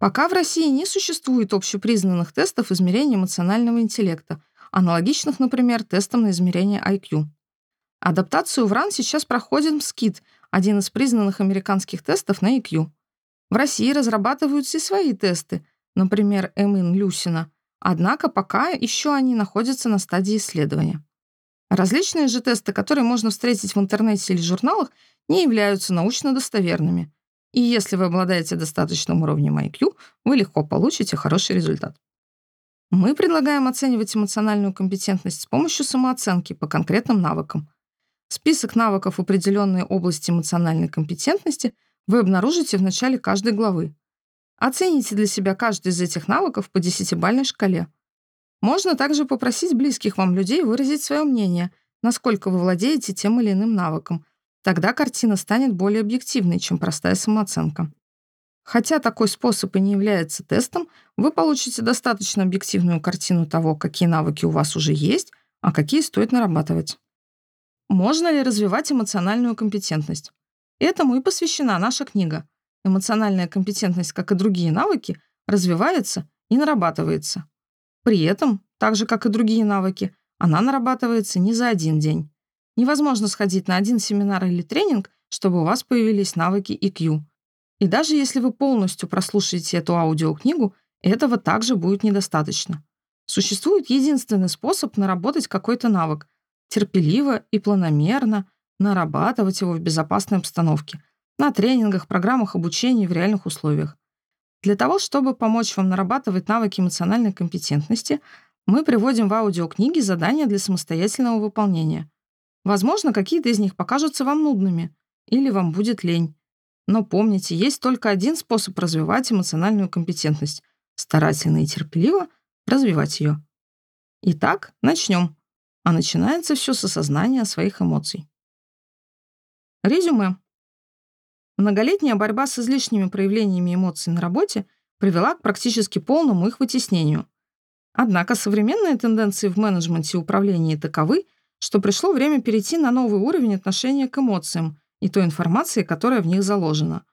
Пока в России не существует общепризнанных тестов измерения эмоционального интеллекта, аналогичных, например, тестам на измерение IQ. Адаптацию в РАН сейчас проходит МСКИТ, один из признанных американских тестов на IQ. В России разрабатываются и свои тесты, например, Эмин Люсина, однако пока еще они находятся на стадии исследования. Различные же тесты, которые можно встретить в интернете или журналах, не являются научно достоверными. И если вы обладаете достаточным уровнем IQ, вы легко получите хороший результат. Мы предлагаем оценивать эмоциональную компетентность с помощью самооценки по конкретным навыкам – Список навыков определенной области эмоциональной компетентности вы обнаружите в начале каждой главы. Оцените для себя каждый из этих навыков по десятибальной шкале. Можно также попросить близких вам людей выразить свое мнение, насколько вы владеете тем или иным навыком. Тогда картина станет более объективной, чем простая самооценка. Хотя такой способ и не является тестом, вы получите достаточно объективную картину того, какие навыки у вас уже есть, а какие стоит нарабатывать. Можно ли развивать эмоциональную компетентность? Этому и посвящена наша книга. Эмоциональная компетентность, как и другие навыки, развивается и нарабатывается. При этом, так же как и другие навыки, она нарабатывается не за один день. Невозможно сходить на один семинар или тренинг, чтобы у вас появились навыки EQ. И даже если вы полностью прослушаете эту аудиокнигу, этого также будет недостаточно. Существует единственный способ наработать какой-то навык — терпеливо и планомерно нарабатывать его в безопасной обстановке, на тренингах, программах обучения в реальных условиях. Для того, чтобы помочь вам нарабатывать навыки эмоциональной компетентности, мы приводим в аудиокниги задания для самостоятельного выполнения. Возможно, какие-то из них покажутся вам нудными, или вам будет лень. Но помните, есть только один способ развивать эмоциональную компетентность — старательно и терпеливо развивать ее. Итак, начнем. А начинается все с осознания своих эмоций. Резюме. Многолетняя борьба с излишними проявлениями эмоций на работе привела к практически полному их вытеснению. Однако современные тенденции в менеджменте и управлении таковы, что пришло время перейти на новый уровень отношения к эмоциям и той информации, которая в них заложена.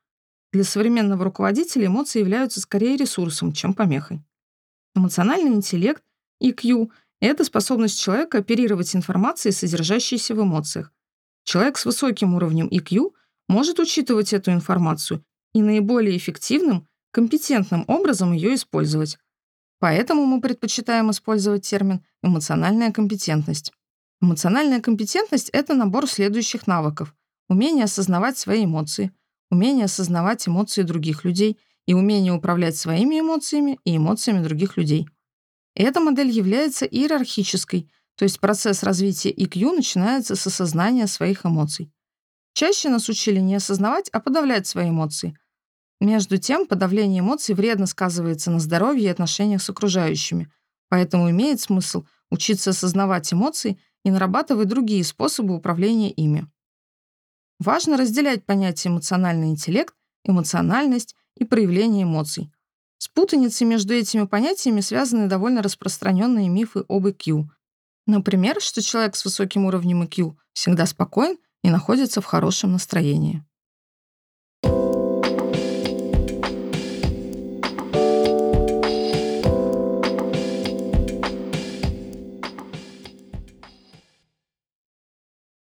Для современного руководителя эмоции являются скорее ресурсом, чем помехой. Эмоциональный интеллект, EQ — это способность человека оперировать информацией, содержащейся в эмоциях. Человек с высоким уровнем EQ — может учитывать эту информацию и наиболее эффективным, компетентным образом ее использовать. Поэтому мы предпочитаем использовать термин «эмоциональная компетентность». Эмоциональная компетентность — это набор следующих навыков. Умение осознавать свои эмоции, умение осознавать эмоции других людей и умение управлять своими эмоциями и эмоциями других людей. Эта модель является иерархической, то есть процесс развития EQ начинается с осознания своих эмоций. Чаще нас учили не осознавать, а подавлять свои эмоции. Между тем, подавление эмоций вредно сказывается на здоровье и отношениях с окружающими, поэтому имеет смысл учиться осознавать эмоции и нарабатывать другие способы управления ими. Важно разделять понятия эмоциональный интеллект, эмоциональность и проявление эмоций. С путаницей между этими понятиями связаны довольно распространенные мифы об IQ. Например, что человек с высоким уровнем IQ всегда спокоен и находится в хорошем настроении.